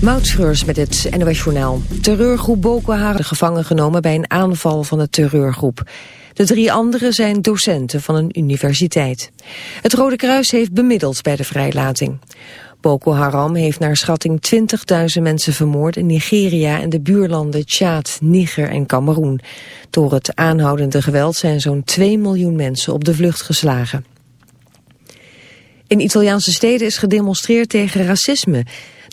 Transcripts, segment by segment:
Moutschreurs met het NOS Journaal. Terreurgroep Boko Haram gevangen genomen bij een aanval van de terreurgroep. De drie anderen zijn docenten van een universiteit. Het Rode Kruis heeft bemiddeld bij de vrijlating. Boko Haram heeft naar schatting 20.000 mensen vermoord in Nigeria en de buurlanden Tjaad, Niger en Cameroen. Door het aanhoudende geweld zijn zo'n 2 miljoen mensen op de vlucht geslagen. In Italiaanse steden is gedemonstreerd tegen racisme.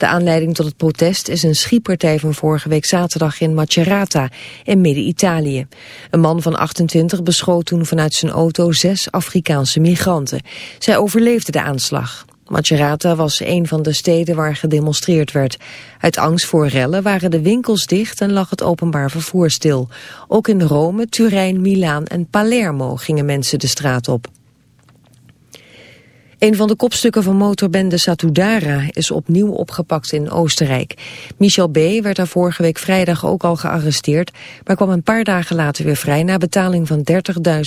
De aanleiding tot het protest is een schietpartij van vorige week zaterdag in Macerata in midden-Italië. Een man van 28 beschoot toen vanuit zijn auto zes Afrikaanse migranten. Zij overleefden de aanslag. Macerata was een van de steden waar gedemonstreerd werd. Uit angst voor rellen waren de winkels dicht en lag het openbaar vervoer stil. Ook in Rome, Turijn, Milaan en Palermo gingen mensen de straat op. Een van de kopstukken van motorbende Satudara is opnieuw opgepakt in Oostenrijk. Michel B. werd daar vorige week vrijdag ook al gearresteerd, maar kwam een paar dagen later weer vrij na betaling van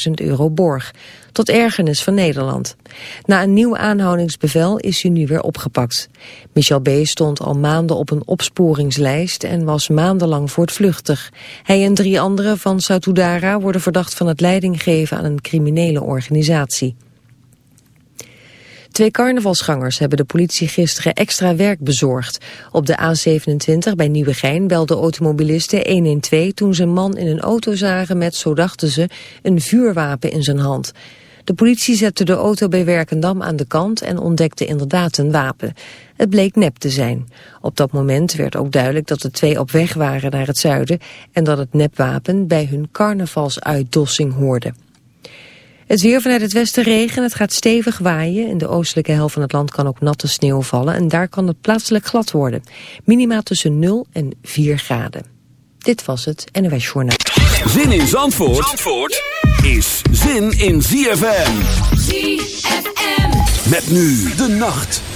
30.000 euro borg. Tot ergernis van Nederland. Na een nieuw aanhoudingsbevel is hij nu weer opgepakt. Michel B. stond al maanden op een opsporingslijst en was maandenlang voortvluchtig. Hij en drie anderen van Satudara worden verdacht van het leidinggeven aan een criminele organisatie. Twee carnavalsgangers hebben de politie gisteren extra werk bezorgd. Op de A27 bij Nieuwegein belden automobilisten 112 toen ze een man in een auto zagen met, zo dachten ze, een vuurwapen in zijn hand. De politie zette de auto bij Werkendam aan de kant en ontdekte inderdaad een wapen. Het bleek nep te zijn. Op dat moment werd ook duidelijk dat de twee op weg waren naar het zuiden en dat het nepwapen bij hun carnavalsuitdossing hoorde. Het weer vanuit het westen regen, het gaat stevig waaien. In de oostelijke helft van het land kan ook natte sneeuw vallen... en daar kan het plaatselijk glad worden. Minima tussen 0 en 4 graden. Dit was het NOS Journaal. Zin in Zandvoort, Zandvoort is zin in ZFM. ZFM. Met nu de nacht.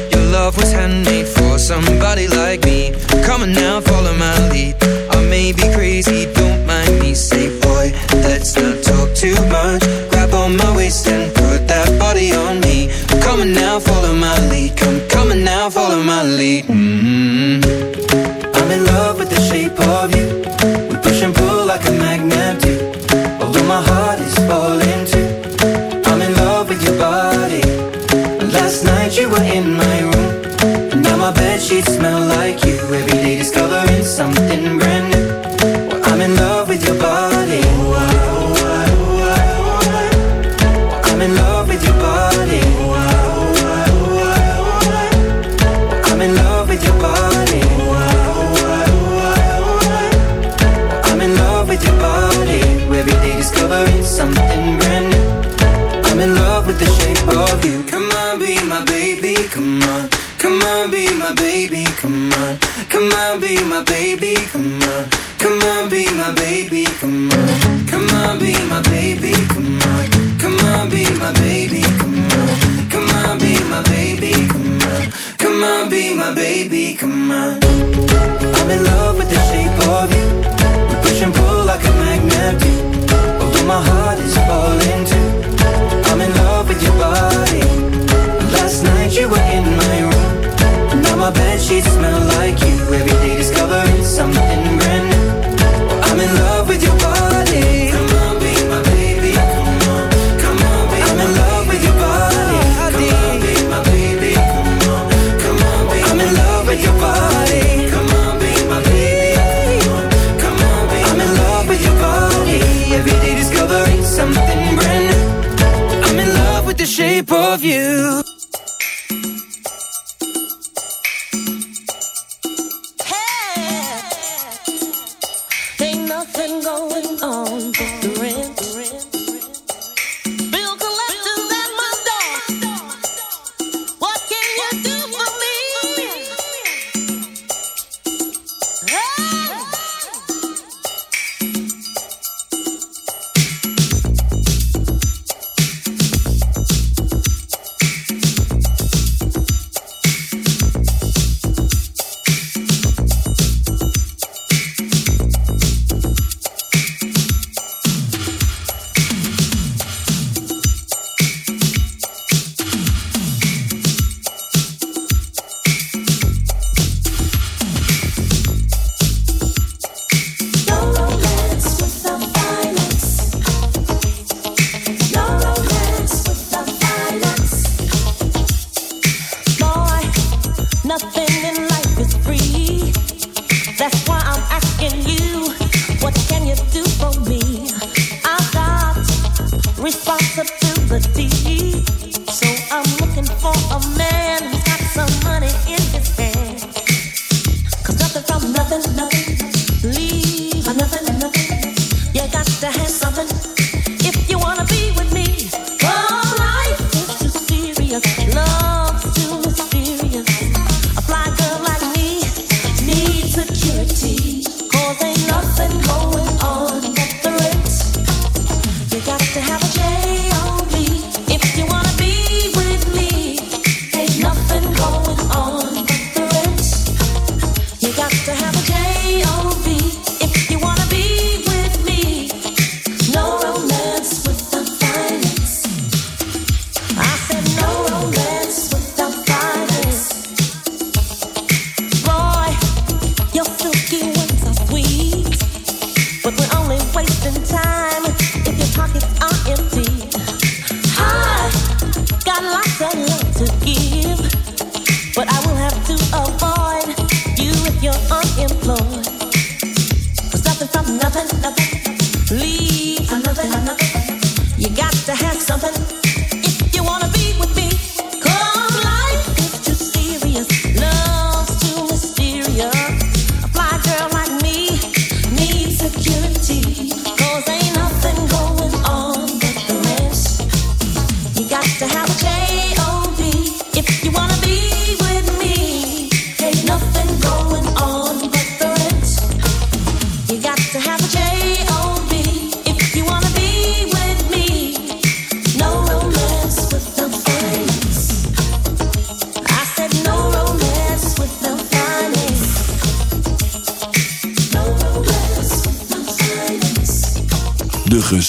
of you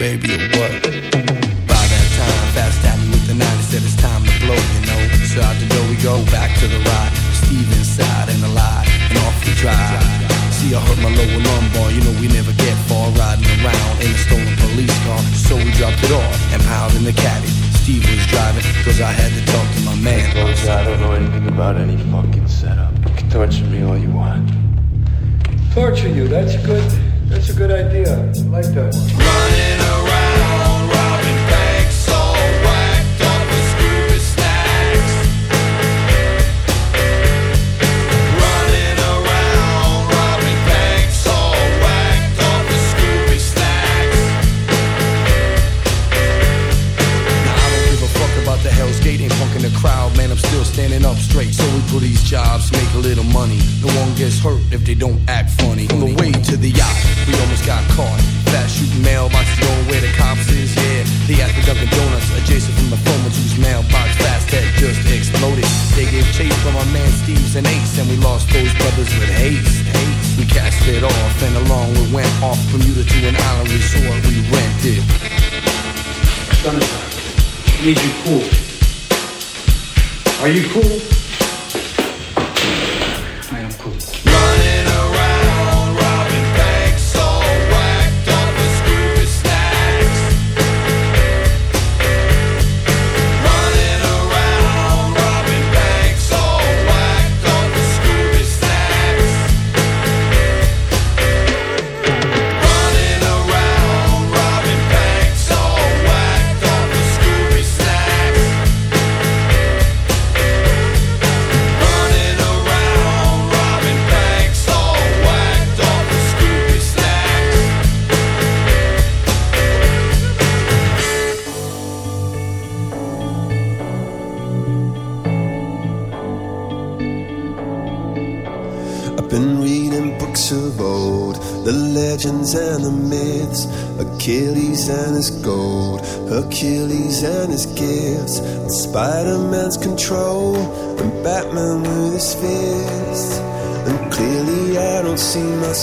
baby. sunshine. It you cool. Are you cool?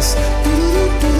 place.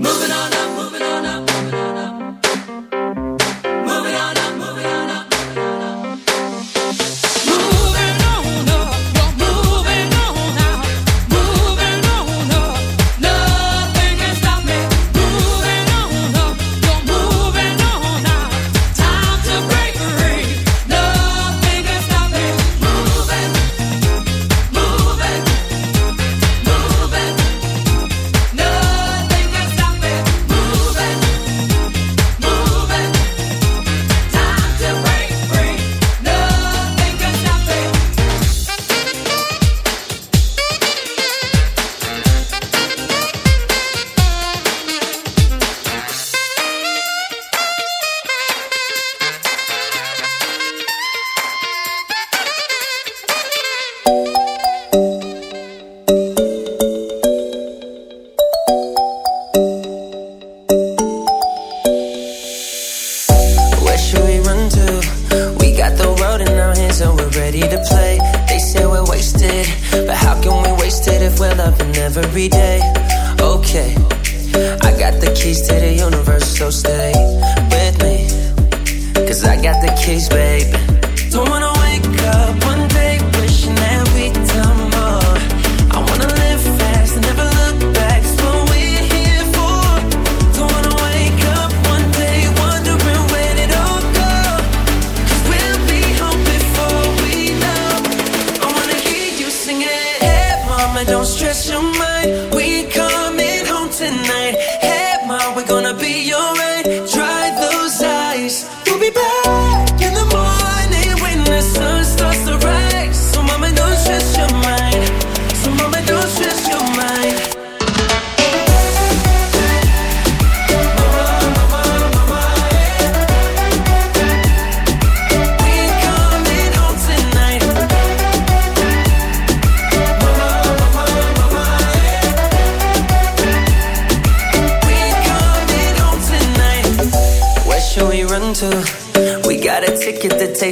Moving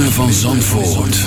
van Zandvoort.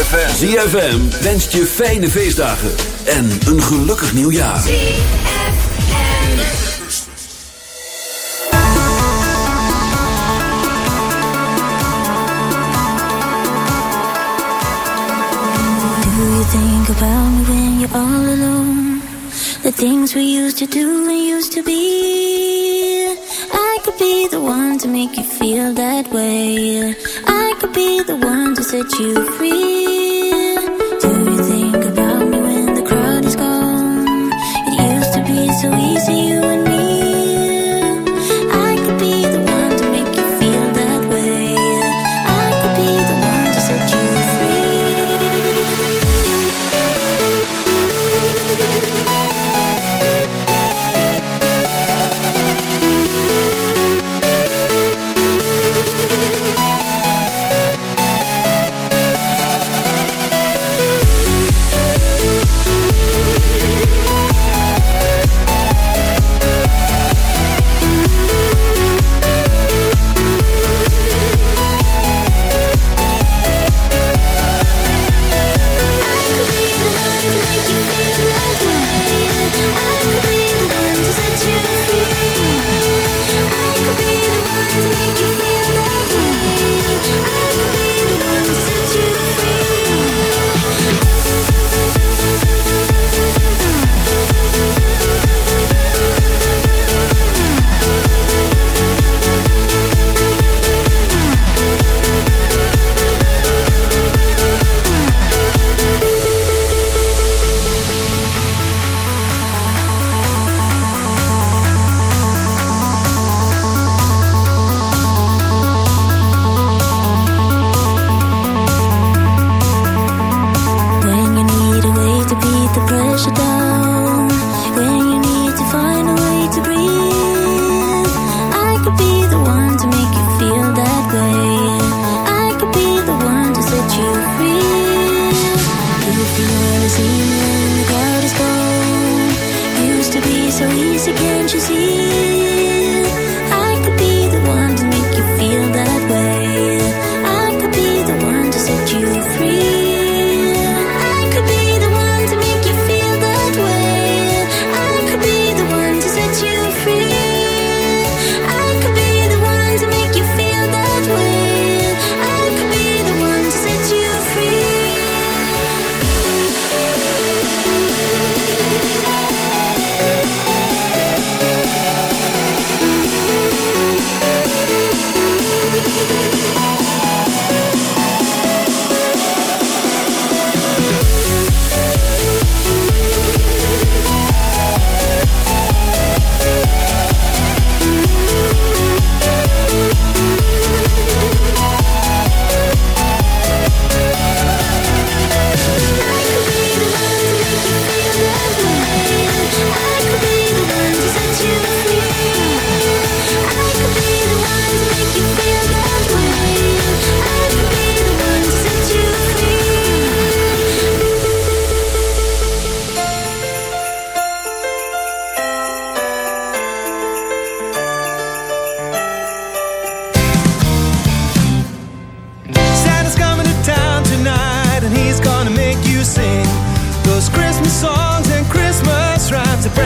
ZFM. ZFM wenst je fijne feestdagen en een gelukkig nieuwjaar. Do you think about me when you're all alone? The things we used to do and used to be. I could be the one to make you feel that way. I could be the one to set you free.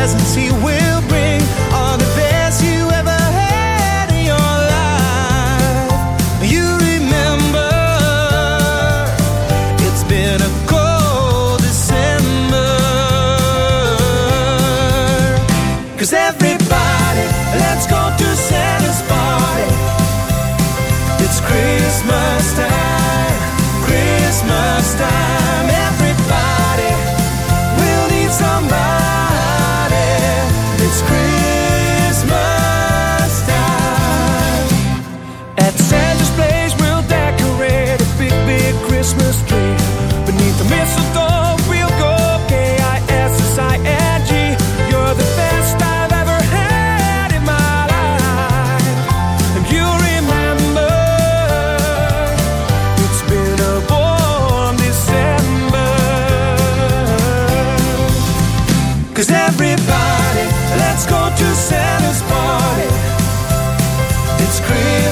The he will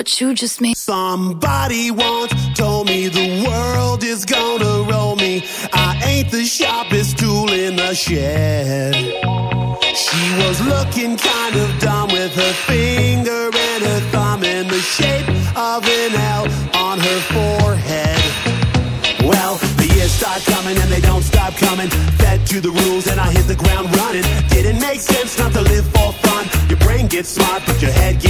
What you just made. Somebody once told me the world is gonna roll me. I ain't the sharpest tool in the shed. She was looking kind of dumb with her finger and her thumb in the shape of an L on her forehead. Well, the years start coming and they don't stop coming. Fed to the rules and I hit the ground running. Didn't make sense not to live for fun. Your brain gets smart, but your head gets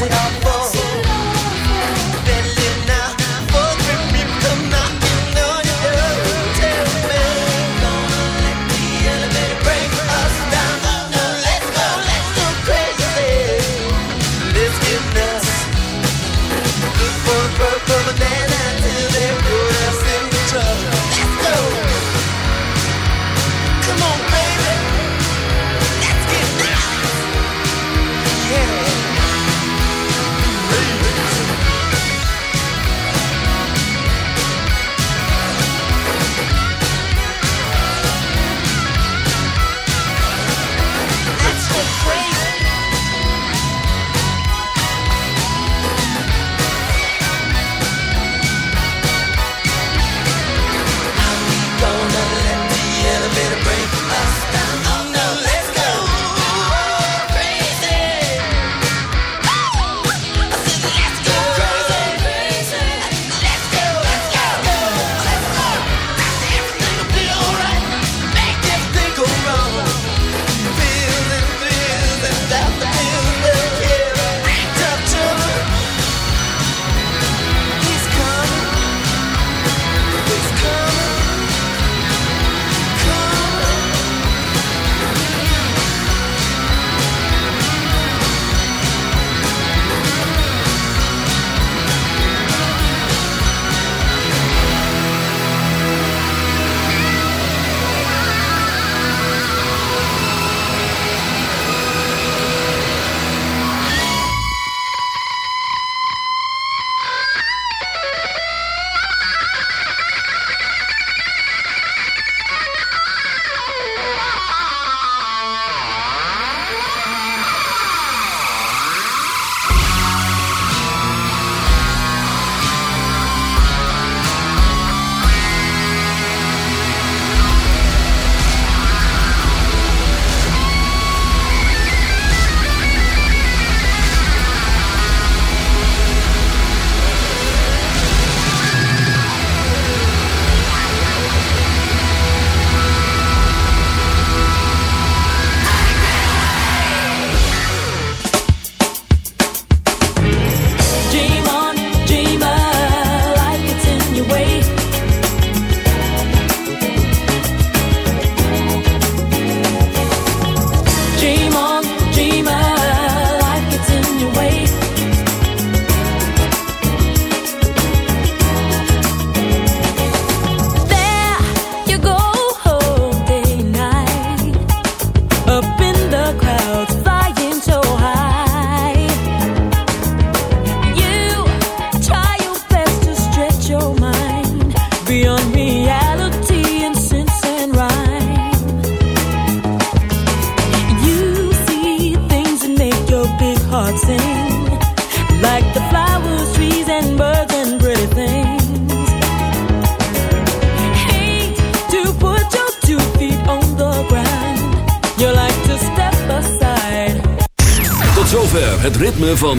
We got the.